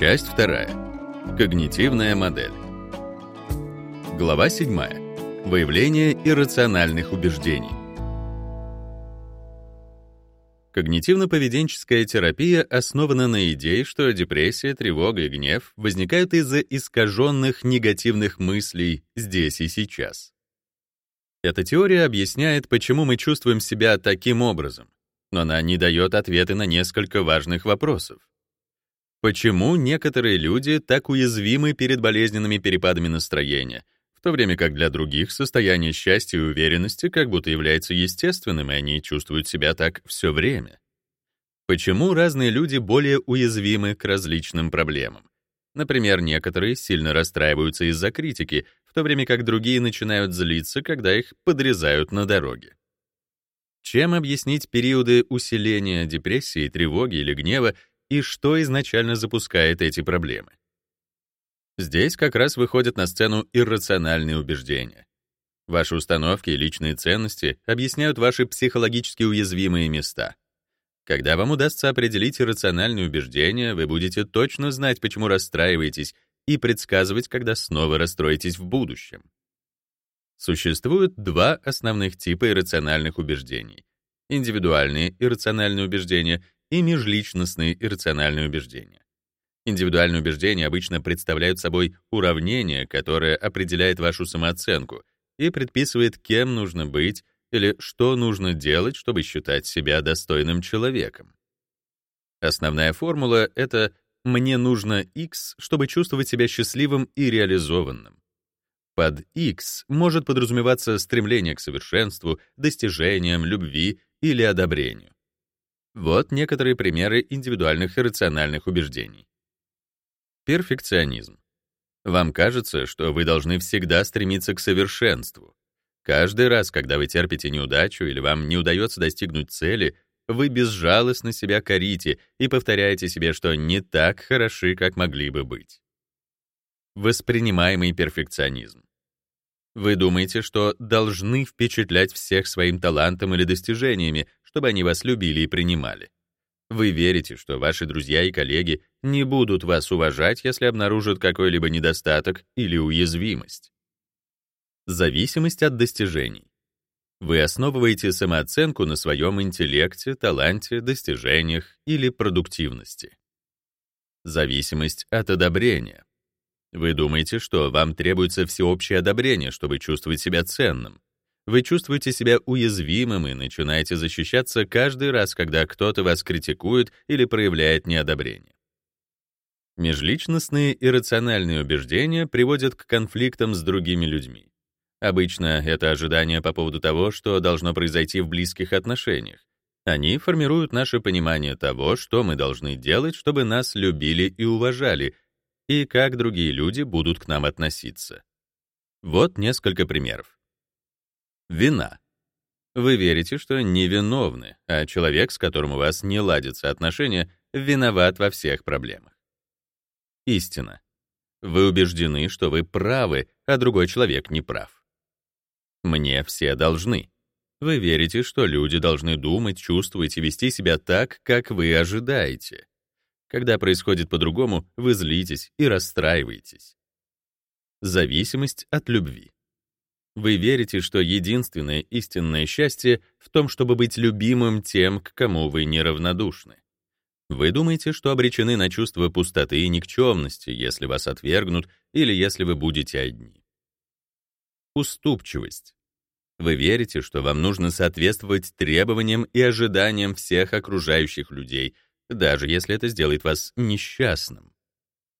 Часть вторая. Когнитивная модель. Глава 7. Выявление иррациональных убеждений. Когнитивно-поведенческая терапия основана на идее, что депрессия, тревога и гнев возникают из-за искаженных негативных мыслей здесь и сейчас. Эта теория объясняет, почему мы чувствуем себя таким образом, но она не дает ответы на несколько важных вопросов. Почему некоторые люди так уязвимы перед болезненными перепадами настроения, в то время как для других состояние счастья и уверенности как будто является естественным, и они чувствуют себя так все время? Почему разные люди более уязвимы к различным проблемам? Например, некоторые сильно расстраиваются из-за критики, в то время как другие начинают злиться, когда их подрезают на дороге. Чем объяснить периоды усиления депрессии, тревоги или гнева и что изначально запускает эти проблемы? Здесь как раз выходят на сцену иррациональные убеждения. Ваши установки и личные ценности объясняют ваши психологически уязвимые места. Когда вам удастся определить иррациональные убеждения, вы будете точно знать, почему расстраиваетесь, и предсказывать, когда снова расстроитесь в будущем. Существует два основных типа иррациональных убеждений — индивидуальные иррациональные убеждения и межличностные иррациональные убеждения. Индивидуальные убеждения обычно представляют собой уравнение, которое определяет вашу самооценку и предписывает, кем нужно быть или что нужно делать, чтобы считать себя достойным человеком. Основная формула — это «мне нужно X, чтобы чувствовать себя счастливым и реализованным». Под X может подразумеваться стремление к совершенству, достижениям, любви или одобрению. Вот некоторые примеры индивидуальных рациональных убеждений. Перфекционизм. Вам кажется, что вы должны всегда стремиться к совершенству. Каждый раз, когда вы терпите неудачу или вам не удается достигнуть цели, вы безжалостно себя корите и повторяете себе, что не так хороши, как могли бы быть. Воспринимаемый перфекционизм. Вы думаете, что должны впечатлять всех своим талантом или достижениями, чтобы они вас любили и принимали. Вы верите, что ваши друзья и коллеги не будут вас уважать, если обнаружат какой-либо недостаток или уязвимость. Зависимость от достижений. Вы основываете самооценку на своем интеллекте, таланте, достижениях или продуктивности. Зависимость от одобрения. Вы думаете, что вам требуется всеобщее одобрение, чтобы чувствовать себя ценным. Вы чувствуете себя уязвимым и начинаете защищаться каждый раз, когда кто-то вас критикует или проявляет неодобрение. Межличностные и рациональные убеждения приводят к конфликтам с другими людьми. Обычно это ожидание по поводу того, что должно произойти в близких отношениях. Они формируют наше понимание того, что мы должны делать, чтобы нас любили и уважали, и как другие люди будут к нам относиться. Вот несколько примеров. Вина. Вы верите, что невиновны, а человек, с которым у вас не ладятся отношения, виноват во всех проблемах. Истина. Вы убеждены, что вы правы, а другой человек не прав. Мне все должны. Вы верите, что люди должны думать, чувствовать и вести себя так, как вы ожидаете. Когда происходит по-другому, вы злитесь и расстраиваетесь. Зависимость от любви. Вы верите, что единственное истинное счастье в том, чтобы быть любимым тем, к кому вы неравнодушны. Вы думаете, что обречены на чувство пустоты и никчемности, если вас отвергнут или если вы будете одни. Уступчивость. Вы верите, что вам нужно соответствовать требованиям и ожиданиям всех окружающих людей, даже если это сделает вас несчастным.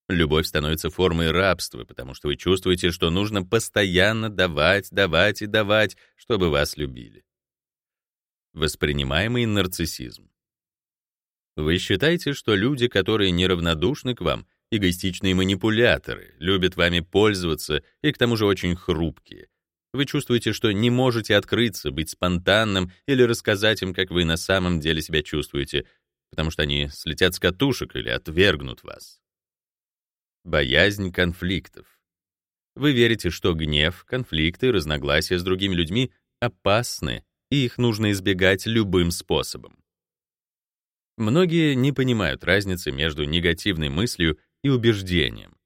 Любовь становится формой рабства, потому что вы чувствуете, что нужно постоянно давать, давать и давать, чтобы вас любили. Воспринимаемый нарциссизм. Вы считаете, что люди, которые неравнодушны к вам, эгоистичные манипуляторы, любят вами пользоваться и к тому же очень хрупкие. Вы чувствуете, что не можете открыться, быть спонтанным или рассказать им, как вы на самом деле себя чувствуете, потому что они слетят с катушек или отвергнут вас. Боязнь конфликтов. Вы верите, что гнев, конфликты, разногласия с другими людьми опасны, и их нужно избегать любым способом. Многие не понимают разницы между негативной мыслью и убеждениям.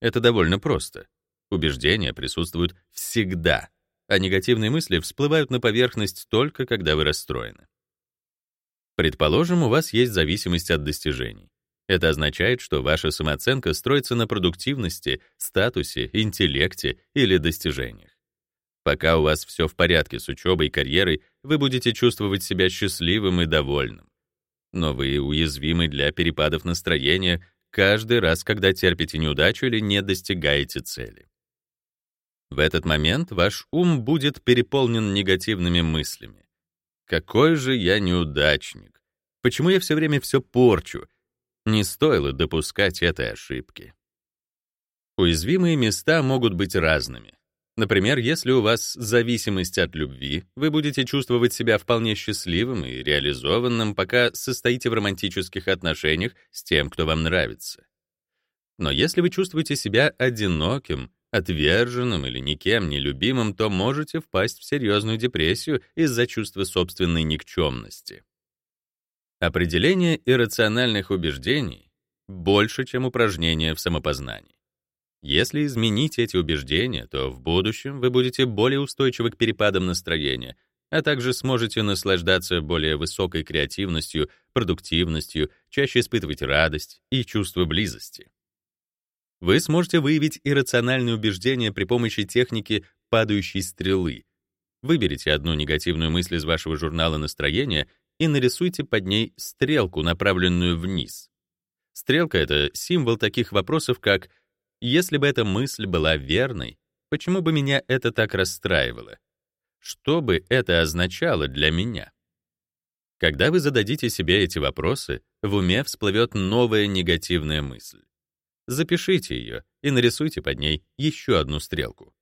Это довольно просто. Убеждения присутствуют всегда, а негативные мысли всплывают на поверхность только когда вы расстроены. Предположим, у вас есть зависимость от достижений. Это означает, что ваша самооценка строится на продуктивности, статусе, интеллекте или достижениях. Пока у вас все в порядке с учебой и карьерой, вы будете чувствовать себя счастливым и довольным. Но вы уязвимы для перепадов настроения каждый раз, когда терпите неудачу или не достигаете цели. В этот момент ваш ум будет переполнен негативными мыслями. Какой же я неудачник! Почему я все время все порчу? Не стоило допускать этой ошибки. Уязвимые места могут быть разными. Например, если у вас зависимость от любви, вы будете чувствовать себя вполне счастливым и реализованным, пока состоите в романтических отношениях с тем, кто вам нравится. Но если вы чувствуете себя одиноким, отверженным или никем не любимым, то можете впасть в серьезную депрессию из-за чувства собственной никчемности. Определение иррациональных убеждений больше, чем упражнение в самопознании. Если изменить эти убеждения, то в будущем вы будете более устойчивы к перепадам настроения, а также сможете наслаждаться более высокой креативностью, продуктивностью, чаще испытывать радость и чувство близости. Вы сможете выявить иррациональные убеждения при помощи техники падающей стрелы. Выберите одну негативную мысль из вашего журнала настроения и нарисуйте под ней стрелку, направленную вниз. Стрелка — это символ таких вопросов, как если бы эта мысль была верной, почему бы меня это так расстраивало? Что бы это означало для меня? Когда вы зададите себе эти вопросы, в уме всплывет новая негативная мысль. Запишите ее и нарисуйте под ней еще одну стрелку.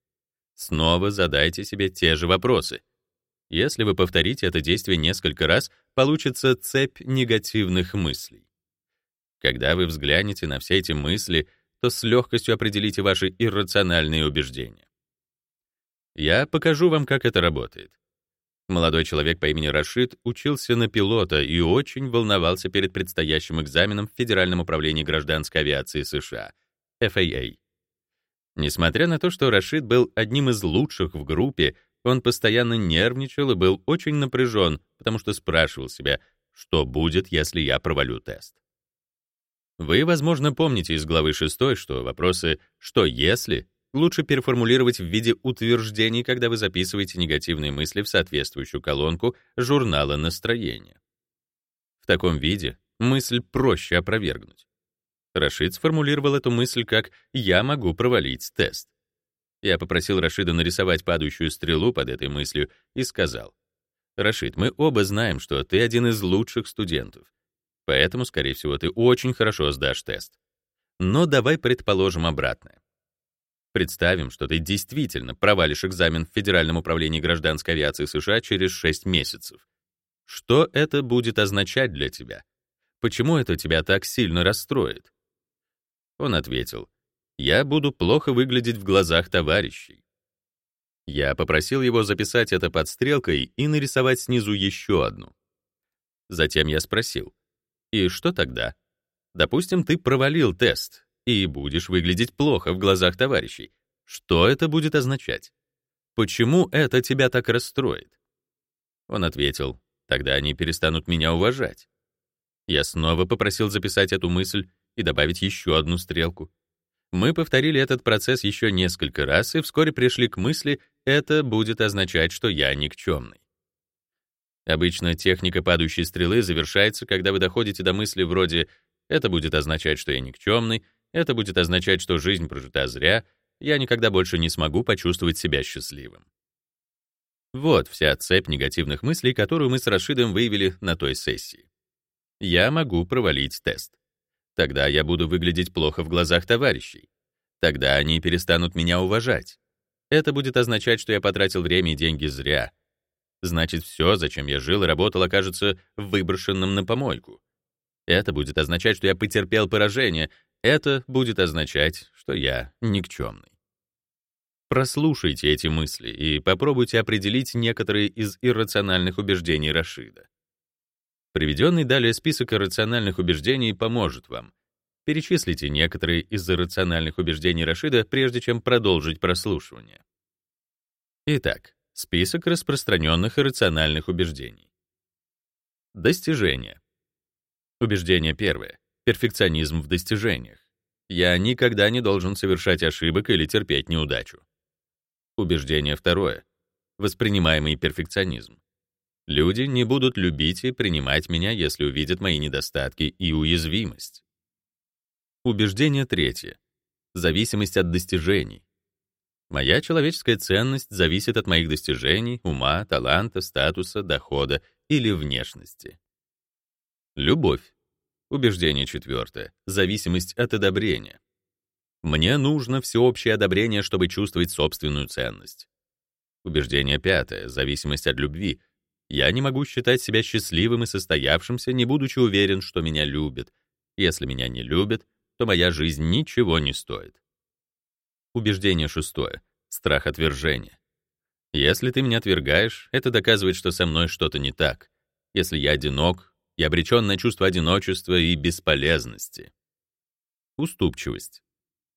Снова задайте себе те же вопросы. Если вы повторите это действие несколько раз, получится цепь негативных мыслей. Когда вы взглянете на все эти мысли — то с легкостью определите ваши иррациональные убеждения. Я покажу вам, как это работает. Молодой человек по имени Рашид учился на пилота и очень волновался перед предстоящим экзаменом в Федеральном управлении гражданской авиации США, FAA. Несмотря на то, что Рашид был одним из лучших в группе, он постоянно нервничал и был очень напряжен, потому что спрашивал себя, что будет, если я провалю тест. Вы, возможно, помните из главы 6, что вопросы «что если» лучше переформулировать в виде утверждений, когда вы записываете негативные мысли в соответствующую колонку журнала настроения. В таком виде мысль проще опровергнуть. Рашид сформулировал эту мысль как «я могу провалить тест». Я попросил Рашида нарисовать падающую стрелу под этой мыслью и сказал, «Рашид, мы оба знаем, что ты один из лучших студентов. Поэтому, скорее всего, ты очень хорошо сдашь тест. Но давай предположим обратное. Представим, что ты действительно провалишь экзамен в Федеральном управлении гражданской авиации США через 6 месяцев. Что это будет означать для тебя? Почему это тебя так сильно расстроит? Он ответил, «Я буду плохо выглядеть в глазах товарищей». Я попросил его записать это под стрелкой и нарисовать снизу еще одну. Затем я спросил, и что тогда? Допустим, ты провалил тест и будешь выглядеть плохо в глазах товарищей. Что это будет означать? Почему это тебя так расстроит? Он ответил, тогда они перестанут меня уважать. Я снова попросил записать эту мысль и добавить еще одну стрелку. Мы повторили этот процесс еще несколько раз и вскоре пришли к мысли, это будет означать, что я никчемный. Обычно техника падающей стрелы завершается, когда вы доходите до мысли вроде «это будет означать, что я никчемный», «это будет означать, что жизнь прожита зря», «я никогда больше не смогу почувствовать себя счастливым». Вот вся цепь негативных мыслей, которую мы с Рашидом выявили на той сессии. Я могу провалить тест. Тогда я буду выглядеть плохо в глазах товарищей. Тогда они перестанут меня уважать. Это будет означать, что я потратил время и деньги зря, значит, все, зачем я жил и работал, окажется выброшенным на помойку. Это будет означать, что я потерпел поражение. Это будет означать, что я никчемный. Прослушайте эти мысли и попробуйте определить некоторые из иррациональных убеждений Рашида. Приведенный далее список иррациональных убеждений поможет вам. Перечислите некоторые из иррациональных убеждений Рашида, прежде чем продолжить прослушивание. Итак, список распространенных иррациональных убеждений. Достижения. Убеждение первое. Перфекционизм в достижениях. Я никогда не должен совершать ошибок или терпеть неудачу. Убеждение второе. Воспринимаемый перфекционизм. Люди не будут любить и принимать меня, если увидят мои недостатки и уязвимость. Убеждение третье. Зависимость от достижений. Моя человеческая ценность зависит от моих достижений, ума, таланта, статуса, дохода или внешности. Любовь. Убеждение четвертое. Зависимость от одобрения. Мне нужно всеобщее одобрение, чтобы чувствовать собственную ценность. Убеждение пятое. Зависимость от любви. Я не могу считать себя счастливым и состоявшимся, не будучи уверен, что меня любят. Если меня не любят, то моя жизнь ничего не стоит. Убеждение шестое. Страх отвержения. Если ты меня отвергаешь, это доказывает, что со мной что-то не так. Если я одинок, я обречен на чувство одиночества и бесполезности. Уступчивость.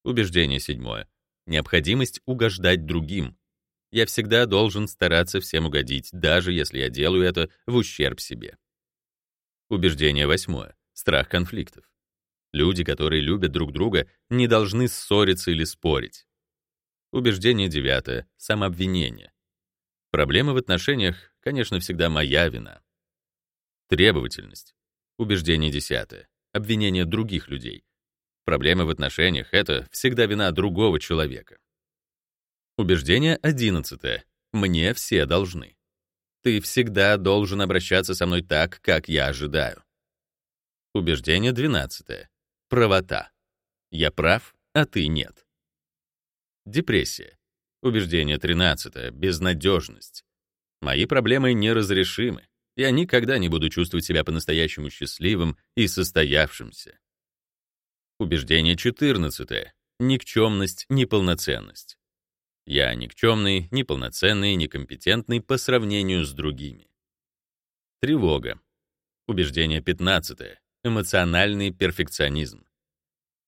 Убеждение седьмое. Необходимость угождать другим. Я всегда должен стараться всем угодить, даже если я делаю это в ущерб себе. Убеждение восьмое. Страх конфликтов. Люди, которые любят друг друга, не должны ссориться или спорить. Убеждение девятое. Самообвинение. Проблемы в отношениях, конечно, всегда моя вина. Требовательность. Убеждение десятое. Обвинение других людей. Проблемы в отношениях — это всегда вина другого человека. Убеждение одиннадцатое. Мне все должны. Ты всегда должен обращаться со мной так, как я ожидаю. Убеждение двенадцатое. Правота. Я прав, а ты нет. Депрессия. Убеждение тринадцатое. Безнадежность. Мои проблемы неразрешимы. Я никогда не буду чувствовать себя по-настоящему счастливым и состоявшимся. Убеждение 14. Никчемность, неполноценность. Я никчемный, неполноценный, некомпетентный по сравнению с другими. Тревога. Убеждение 15. Эмоциональный перфекционизм.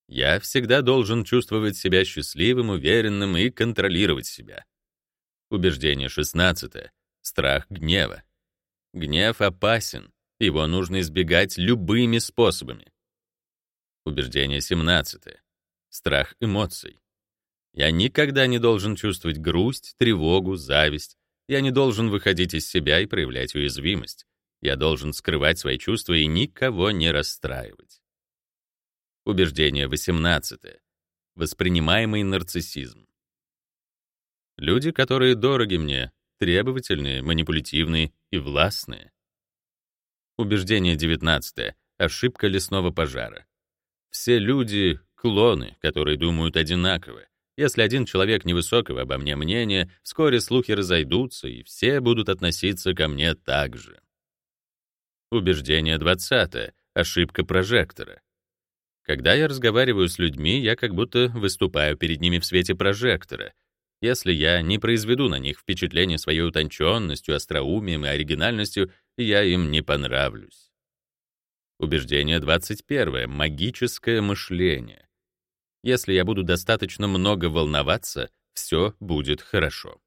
Я всегда должен чувствовать себя счастливым, уверенным и контролировать себя. Убеждение 16. Страх гнева. Гнев опасен, его нужно избегать любыми способами. Убеждение 17. Страх эмоций. Я никогда не должен чувствовать грусть, тревогу, зависть. Я не должен выходить из себя и проявлять уязвимость. Я должен скрывать свои чувства и никого не расстраивать. Убеждение 18. Воспринимаемый нарциссизм. Люди, которые дороги мне, требовательные, манипулятивные и властные. Убеждение 19. Ошибка лесного пожара. Все люди — клоны, которые думают одинаково. Если один человек невысокого обо мне мнения, вскоре слухи разойдутся, и все будут относиться ко мне так же. Убеждение 20. Ошибка прожектора. Когда я разговариваю с людьми, я как будто выступаю перед ними в свете прожектора. Если я не произведу на них впечатление своей утонченностью, остроумием и оригинальностью, я им не понравлюсь. Убеждение 21. Магическое мышление. Если я буду достаточно много волноваться, все будет хорошо.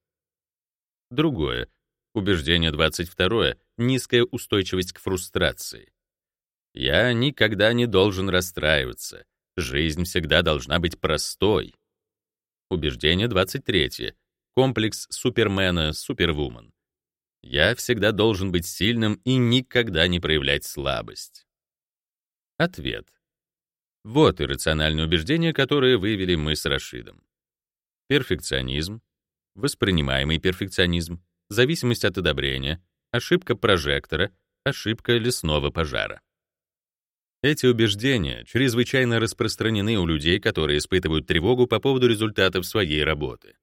Другое. Убеждение 22. Низкая устойчивость к фрустрации. Я никогда не должен расстраиваться. Жизнь всегда должна быть простой. Убеждение 23. Комплекс Супермена-Супервумен. Я всегда должен быть сильным и никогда не проявлять слабость. Ответ. Вот иррациональные убеждения, которые вывели мы с Рашидом. Перфекционизм, воспринимаемый перфекционизм, зависимость от одобрения, ошибка прожектора, ошибка лесного пожара. Эти убеждения чрезвычайно распространены у людей, которые испытывают тревогу по поводу результатов своей работы.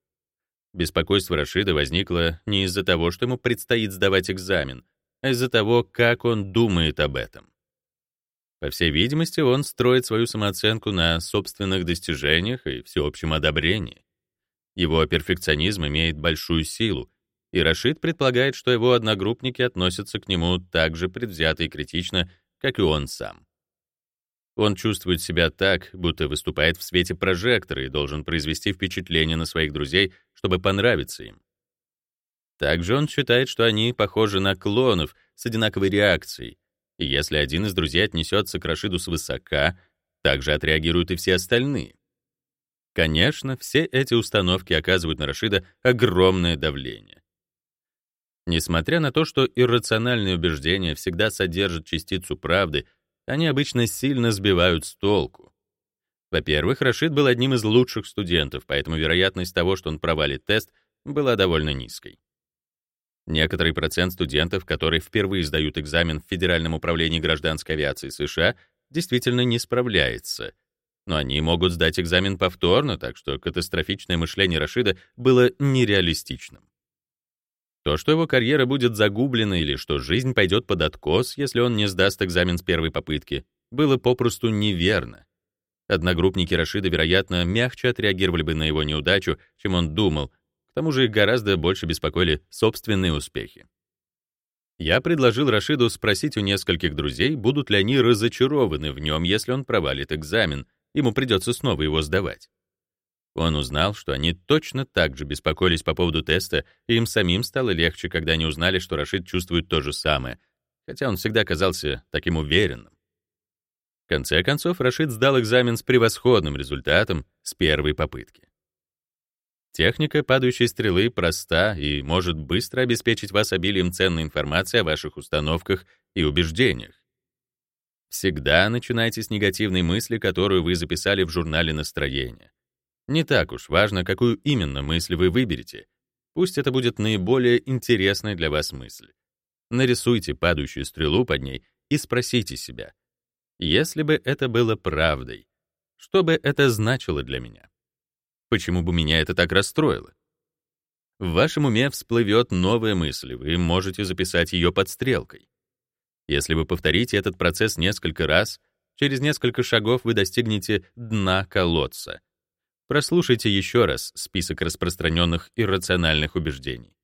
Беспокойство Рашида возникло не из-за того, что ему предстоит сдавать экзамен, а из-за того, как он думает об этом. По всей видимости, он строит свою самооценку на собственных достижениях и всеобщем одобрении. Его перфекционизм имеет большую силу, и Рашид предполагает, что его одногруппники относятся к нему так же предвзято и критично, как и он сам. Он чувствует себя так, будто выступает в свете прожектора и должен произвести впечатление на своих друзей, чтобы понравиться им. Также он считает, что они похожи на клонов с одинаковой реакцией, и если один из друзей отнесется к Рашиду свысока, также отреагируют и все остальные. Конечно, все эти установки оказывают на Рашида огромное давление. Несмотря на то, что иррациональные убеждения всегда содержат частицу правды, они обычно сильно сбивают с толку. Во-первых, Рашид был одним из лучших студентов, поэтому вероятность того, что он провалит тест, была довольно низкой. Некоторый процент студентов, которые впервые сдают экзамен в Федеральном управлении гражданской авиации США, действительно не справляется. Но они могут сдать экзамен повторно, так что катастрофичное мышление Рашида было нереалистичным. То, что его карьера будет загублена или что жизнь пойдет под откос, если он не сдаст экзамен с первой попытки, было попросту неверно. Одногруппники Рашида, вероятно, мягче отреагировали бы на его неудачу, чем он думал, к тому же их гораздо больше беспокоили собственные успехи. Я предложил Рашиду спросить у нескольких друзей, будут ли они разочарованы в нем, если он провалит экзамен, ему придется снова его сдавать. Он узнал, что они точно так же беспокоились по поводу теста, и им самим стало легче, когда они узнали, что Рашид чувствует то же самое, хотя он всегда казался таким уверенным. В конце концов, Рашид сдал экзамен с превосходным результатом с первой попытки. Техника падающей стрелы проста и может быстро обеспечить вас обилием ценной информации о ваших установках и убеждениях. Всегда начинайте с негативной мысли, которую вы записали в журнале настроения. Не так уж важно, какую именно мысль вы выберете. Пусть это будет наиболее интересной для вас мысль. Нарисуйте падающую стрелу под ней и спросите себя, если бы это было правдой, что бы это значило для меня? Почему бы меня это так расстроило? В вашем уме всплывет новая мысль, вы можете записать ее под стрелкой. Если вы повторите этот процесс несколько раз, через несколько шагов вы достигнете дна колодца, Прослушайте еще раз список распространенных иррациональных убеждений.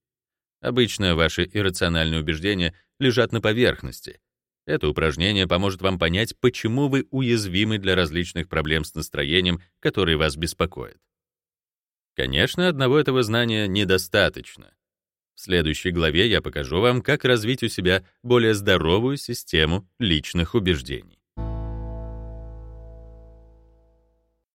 Обычно ваши иррациональные убеждения лежат на поверхности. Это упражнение поможет вам понять, почему вы уязвимы для различных проблем с настроением, которые вас беспокоят. Конечно, одного этого знания недостаточно. В следующей главе я покажу вам, как развить у себя более здоровую систему личных убеждений.